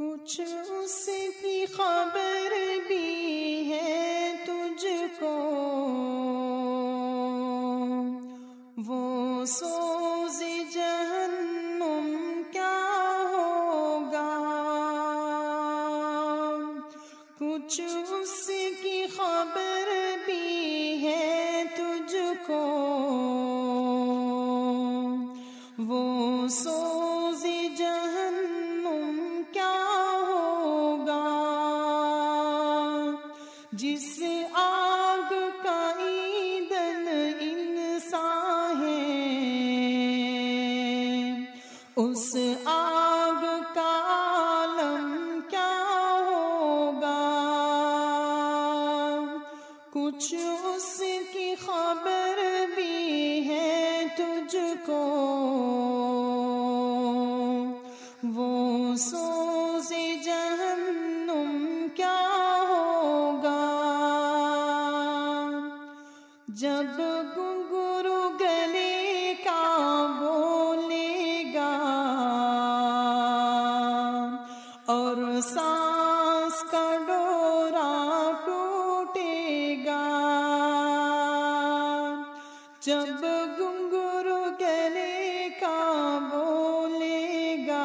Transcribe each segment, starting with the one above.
کچھ اس کی خبر بھی ہے تجھ کو۔ وہ سوز جہنم کیا ہوگا؟ کچھ جس آگ کا ایندھن انسان ہے، اس آگ کا عالم کیا ہوگا؟ کچھ اس کی خبر بھی ہے تجھ کو۔ وہ سوز جہنم جب گنگرو گلے کا بولے گا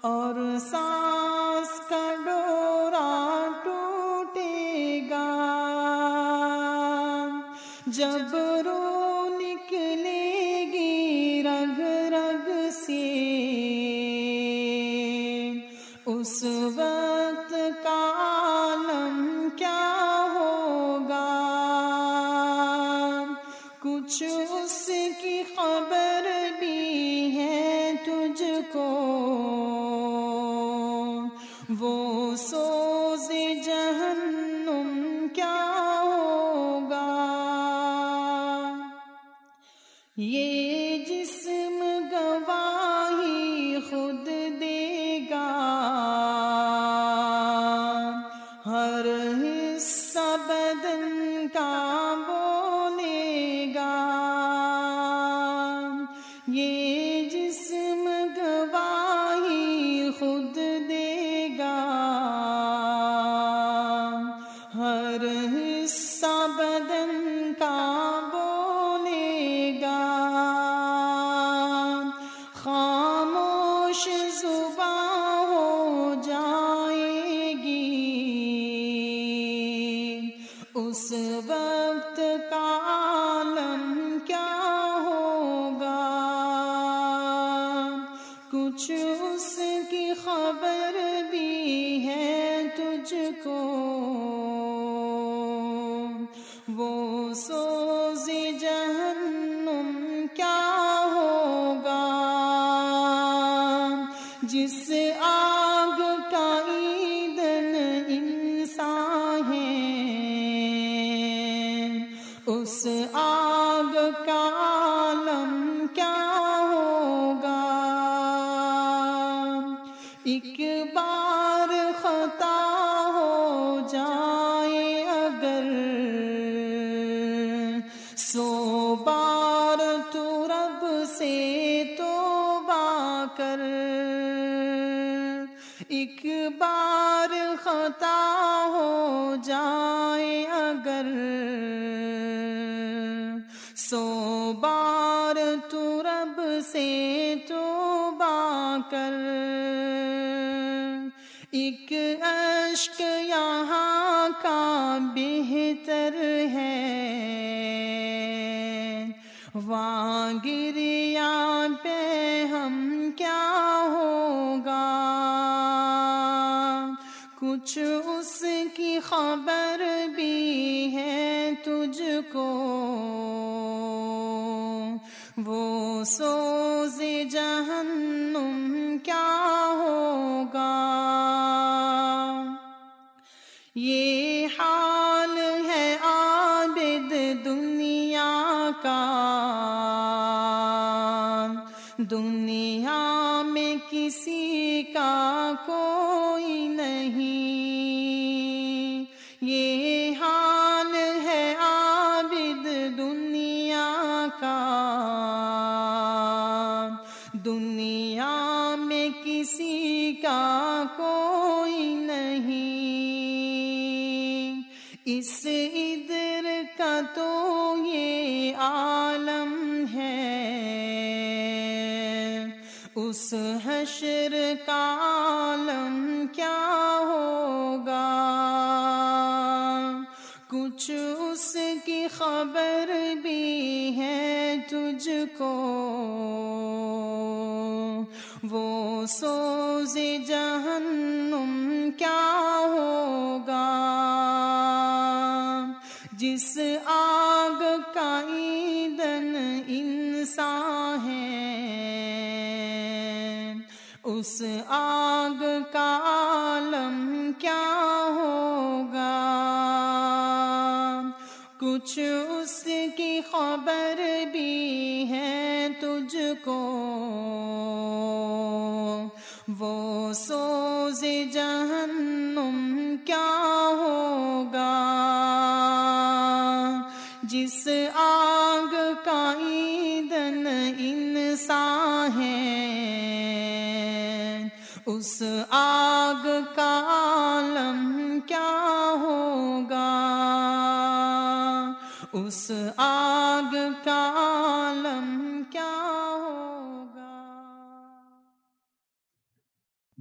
اور سانس کا ڈورا ٹوٹے گا۔ جب رو وہ سوز جہنم کیا ہوگا؟ یہ جسم گواہی خود دے گا۔ ہر حصہ بدن کا بولے گا۔ یہ اس وقت کا عالم کیا ہوگا؟ کچھ اس کی خبر بھی ہے تجھ کو۔ وہ سوز جہنم کیا ہوگا؟ جس آگ ایک بار خطا ہو جائے اگر سو بار تو رب سے توبہ کر۔ ایک بار خطا ہو جائے اگر سو بار تو رب سے توبہ کر۔ ایک اشک یہاں کا بہتر ہے۔ وہاں گریا پہ ہم کیا ہوگا؟ کچھ اس کی خبر بھی ہے تجھ کو۔ وہ سوز جہنم دنیا میں کسی کا کوئی نہیں۔ یہ حال ہے عابد دنیا کا۔ دنیا میں کسی کا کوئی نہیں۔ اس ادھر کا تو یہ عالم ہے۔ اس حشر کا عالم کیا ہوگا؟ کچھ اس کی خبر بھی ہے تجھ کو۔ وہ سوز جہنم کیا ہوگا؟ جس آگ کا اس آگ کا عالم کیا ہوگا؟ کچھ اس کی خبر بھی ہے تجھ کو وہ سوز جہنم کیا ہوگا؟ جس آگ کا ایندھن انسان ہے۔ اس آگ کا عالم کیا ہوگا؟ اس آگ کا عالم کیا ہوگا؟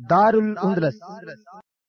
دار الاندلس